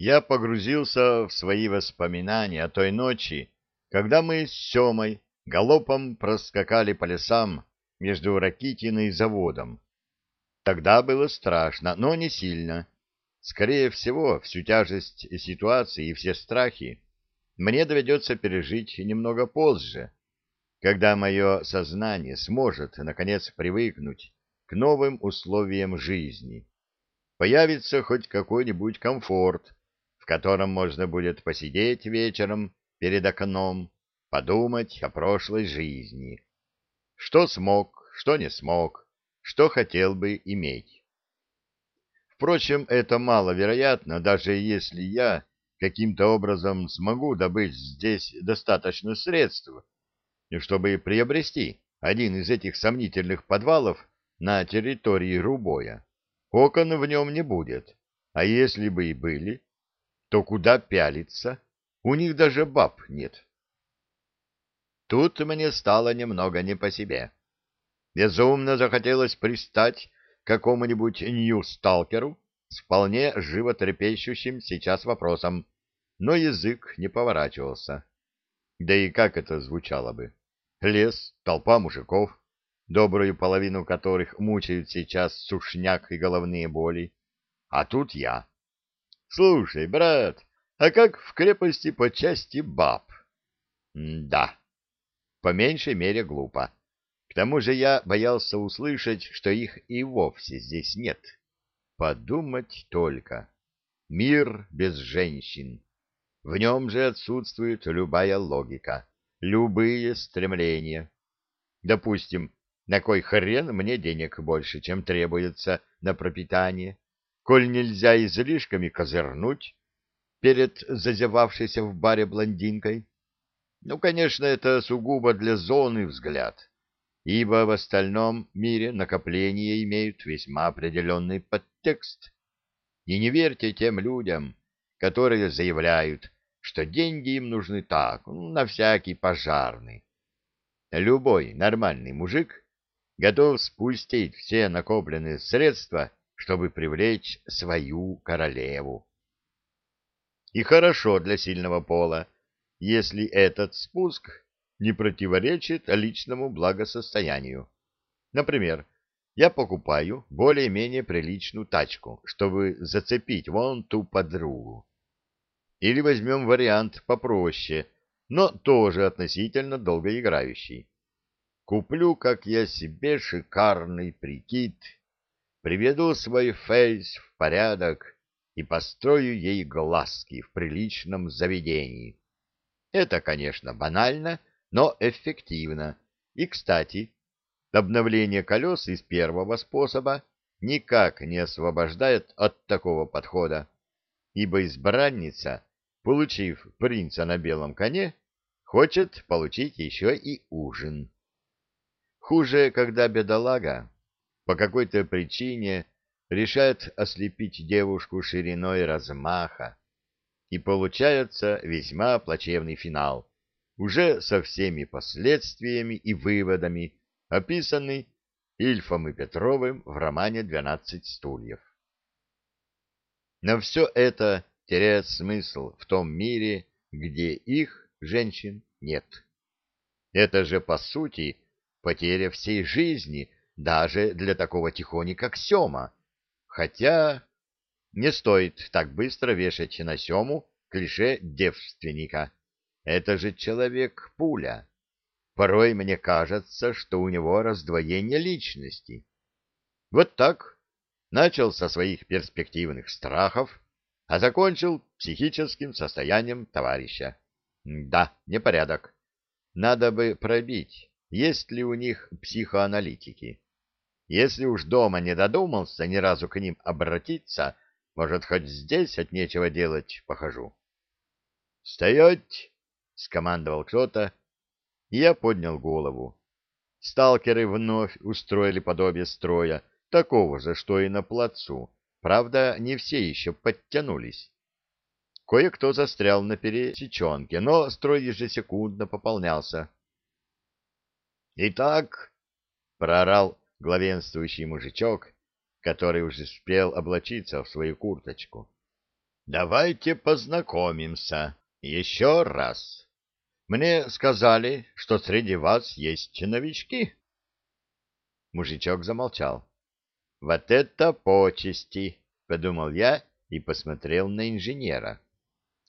я погрузился в свои воспоминания о той ночи, когда мы с Семой галопом проскакали по лесам между Ракитиной и заводом. Тогда было страшно, но не сильно. Скорее всего, всю тяжесть ситуации и все страхи мне доведется пережить немного позже, когда мое сознание сможет, наконец, привыкнуть к новым условиям жизни. Появится хоть какой-нибудь комфорт, котором можно будет посидеть вечером перед окном, подумать о прошлой жизни. Что смог, что не смог, что хотел бы иметь. Впрочем, это маловероятно, даже если я каким-то образом смогу добыть здесь достаточно средств, чтобы приобрести один из этих сомнительных подвалов на территории Рубоя. Окон в нем не будет, а если бы и были, то куда пялиться? У них даже баб нет. Тут мне стало немного не по себе. Безумно захотелось пристать к какому-нибудь нью-сталкеру с вполне животрепещущим сейчас вопросом, но язык не поворачивался. Да и как это звучало бы? Лес, толпа мужиков, добрую половину которых мучают сейчас сушняк и головные боли. А тут я. Слушай, брат, а как в крепости по части баб? Да, по меньшей мере глупо. К тому же я боялся услышать, что их и вовсе здесь нет. Подумать только. Мир без женщин. В нем же отсутствует любая логика, любые стремления. Допустим, на кой хрен мне денег больше, чем требуется на пропитание, коль нельзя излишками козырнуть перед зазевавшейся в баре блондинкой? Ну, конечно, это сугубо для зоны взгляд ибо в остальном мире накопления имеют весьма определенный подтекст. И не верьте тем людям, которые заявляют, что деньги им нужны так, на всякий пожарный. Любой нормальный мужик готов спустить все накопленные средства, чтобы привлечь свою королеву. И хорошо для сильного пола, если этот спуск не противоречит личному благосостоянию. Например, я покупаю более-менее приличную тачку, чтобы зацепить вон ту подругу. Или возьмем вариант попроще, но тоже относительно долгоиграющий. Куплю, как я себе, шикарный прикид, приведу свой фейс в порядок и построю ей глазки в приличном заведении. Это, конечно, банально, но эффективно. И, кстати, обновление колес из первого способа никак не освобождает от такого подхода, ибо избранница, получив принца на белом коне, хочет получить еще и ужин. Хуже, когда бедолага по какой-то причине решает ослепить девушку шириной размаха, и получается весьма плачевный финал уже со всеми последствиями и выводами, описанный Ильфом и Петровым в романе «Двенадцать стульев». Но все это теряет смысл в том мире, где их, женщин, нет. Это же, по сути, потеря всей жизни даже для такого тихони, как Сема. Хотя не стоит так быстро вешать на Сему клише девственника. Это же человек-пуля. Порой мне кажется, что у него раздвоение личности. Вот так. Начал со своих перспективных страхов, а закончил психическим состоянием товарища. Да, непорядок. Надо бы пробить, есть ли у них психоаналитики. Если уж дома не додумался ни разу к ним обратиться, может, хоть здесь от нечего делать похожу. «Стоять!» — скомандовал кто-то, и я поднял голову. Сталкеры вновь устроили подобие строя, такого же, что и на плацу. Правда, не все еще подтянулись. Кое-кто застрял на пересеченке, но строй ежесекундно пополнялся. «Итак», — проорал главенствующий мужичок, который уже успел облачиться в свою курточку, — давайте познакомимся еще раз. Мне сказали, что среди вас есть новички. Мужичок замолчал. Вот это почести, подумал я и посмотрел на инженера,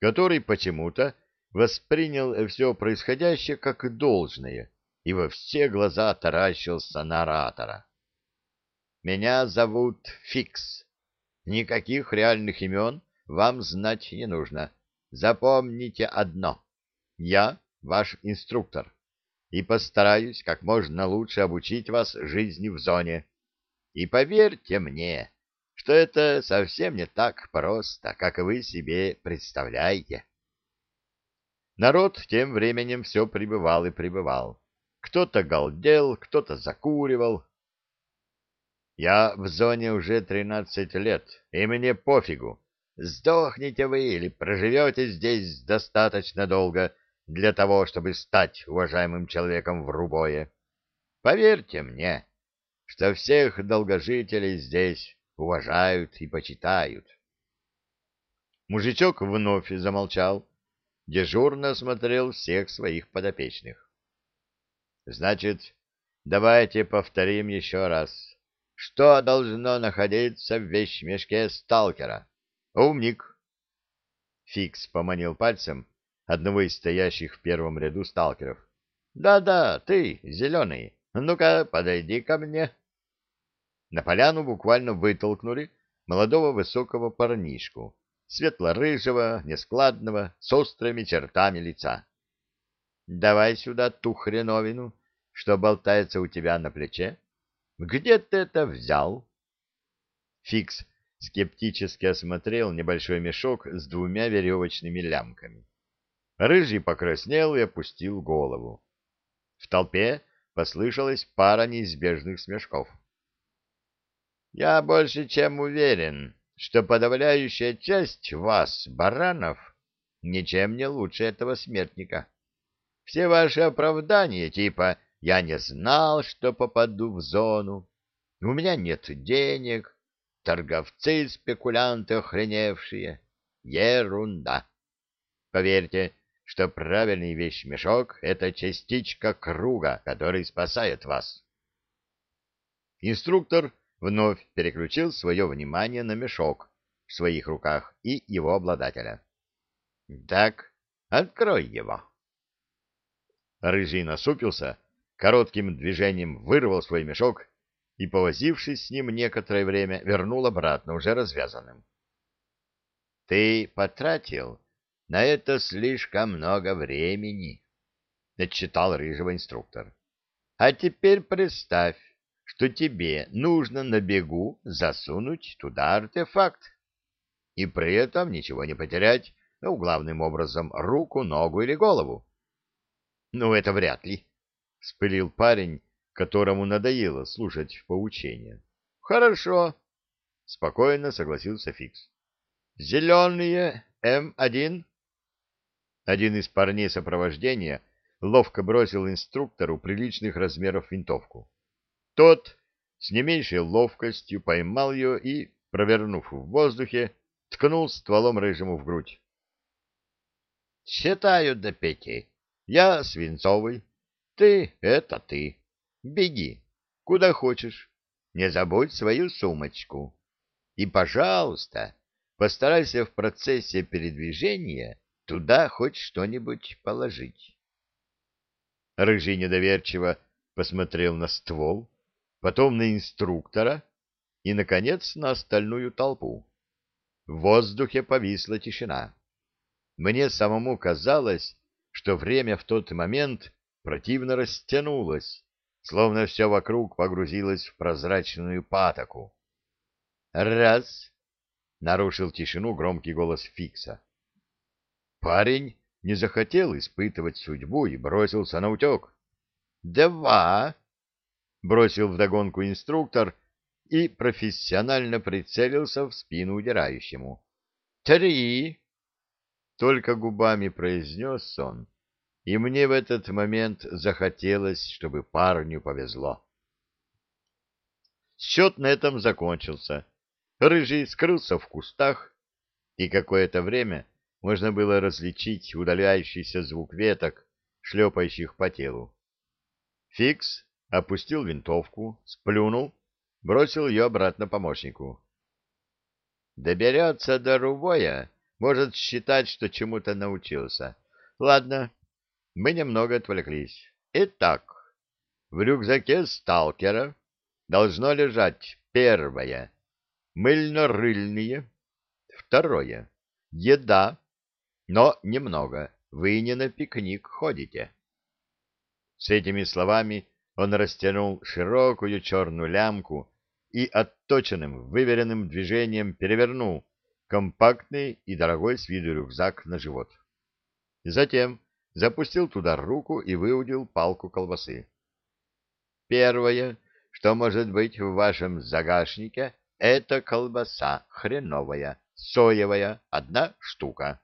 который почему-то воспринял все происходящее как должное и во все глаза таращился на оратора. «Меня зовут Фикс. Никаких реальных имен вам знать не нужно. Запомните одно. Я ваш инструктор и постараюсь как можно лучше обучить вас жизни в зоне. И поверьте мне, что это совсем не так просто, как вы себе представляете. Народ тем временем все прибывал и прибывал. Кто-то галдел, кто-то закуривал. Я в зоне уже тринадцать лет, и мне пофигу, сдохнете вы или проживете здесь достаточно долго для того, чтобы стать уважаемым человеком в Рубое. Поверьте мне, что всех долгожителей здесь уважают и почитают. Мужичок вновь замолчал, дежурно осмотрел всех своих подопечных. Значит, давайте повторим еще раз. Что должно находиться в вещмешке сталкера? Умник. Фикс поманил пальцем одного из стоящих в первом ряду сталкеров. Да-да, ты, зеленый, ну-ка, подойди ко мне. На поляну буквально вытолкнули молодого высокого парнишку, светло-рыжего, нескладного, с острыми чертами лица. Давай сюда ту хреновину, что болтается у тебя на плече. Где ты это взял? Фикс скептически осмотрел небольшой мешок с двумя веревочными лямками. Рыжий покраснел и опустил голову. В толпе послышалась пара неизбежных смешков. «Я больше чем уверен, что подавляющая часть вас, баранов, ничем не лучше этого смертника. Все ваши оправдания типа «я не знал, что попаду в зону», «у меня нет денег», «торговцы-спекулянты охреневшие» — ерунда. Поверьте, что правильный вещмешок — это частичка круга, который спасает вас. Инструктор вновь переключил свое внимание на мешок в своих руках и его обладателя. — Так, открой его. Рыжий насупился, коротким движением вырвал свой мешок и, повозившись с ним некоторое время, вернул обратно уже развязанным. — Ты потратил на это слишком много времени, — отчитал рыжего инструктор. — А теперь представь, что тебе нужно на бегу засунуть туда артефакт. И при этом ничего не потерять, ну, главным образом, руку, ногу или голову. — Ну, это вряд ли, — вспылил парень, которому надоело слушать поучения. — Хорошо, — спокойно согласился Фикс. — Зеленые М1. Один из парней сопровождения ловко бросил инструктору приличных размеров винтовку. Тот с не меньшей ловкостью поймал ее и, провернув в воздухе, ткнул стволом рыжему в грудь. — Считаю до пяти. Я свинцовый. Ты — это ты. Беги, куда хочешь. Не забудь свою сумочку. И, пожалуйста, постарайся в процессе передвижения туда хоть что-нибудь положить. Рыжий недоверчиво посмотрел на ствол, потом на инструктора и, наконец, на остальную толпу. В воздухе повисла тишина. Мне самому казалось, что время в тот момент противно растянулось, словно все вокруг погрузилось в прозрачную патоку. «Раз!» — нарушил тишину громкий голос Фикса. Парень не захотел испытывать судьбу и бросился на утек. «Два!» бросил вдогонку инструктор и профессионально прицелился в спину удирающему. «Три!» Только губами произнес он, и мне в этот момент захотелось, чтобы парню повезло. Счет на этом закончился. Рыжий скрылся в кустах, и какое-то время можно было различить удаляющийся звук веток, шлепающих по телу. Фикс опустил винтовку, сплюнул, бросил ее обратно помощнику. Доберется до Рубоя, может считать, что чему-то научился. Ладно, мы немного отвлеклись. Итак, в рюкзаке сталкера должно лежать первое — мыльно-рыльные, второе — еда, но немного, вы не на пикник ходите. С этими словами он растянул широкую черную лямку и отточенным, выверенным движением перевернул компактный и дорогой с виду рюкзак на живот. Затем запустил туда руку и выудил палку колбасы. Первое, что может быть в вашем загашнике, это колбаса хреновая, соевая, одна штука.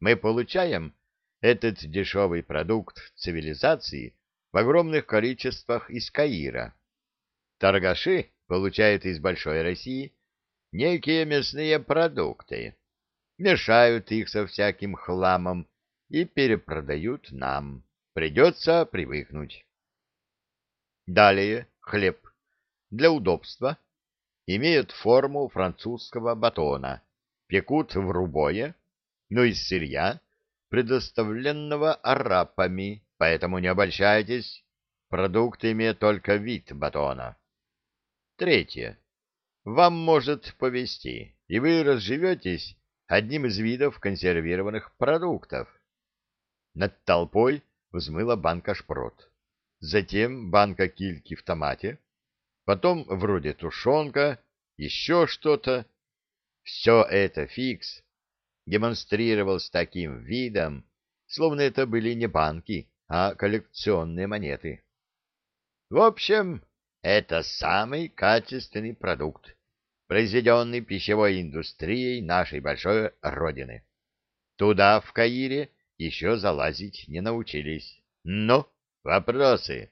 Мы получаем этот дешевый продукт цивилизации в огромных количествах из Каира. Торгаши получают из Большой России некие мясные продукты, мешают их со всяким хламом и перепродают нам. Придется привыкнуть. Далее хлеб. Для удобства имеют форму французского батона, пекут в рубое, но из сырья, предоставленного арапами, поэтому не обольщайтесь, продукт имеет только вид батона. Третье. Вам может повезти, и вы разживетесь одним из видов консервированных продуктов. Над толпой взмыла банка шпрот, затем банка кильки в томате, потом вроде тушенка, еще что-то. Все это фикс демонстрировал с таким видом, словно это были не банки, а коллекционные монеты. В общем, это самый качественный продукт, произведенный пищевой индустрией нашей большой родины. Туда, в Каире, еще залазить не научились. Ну, вопросы?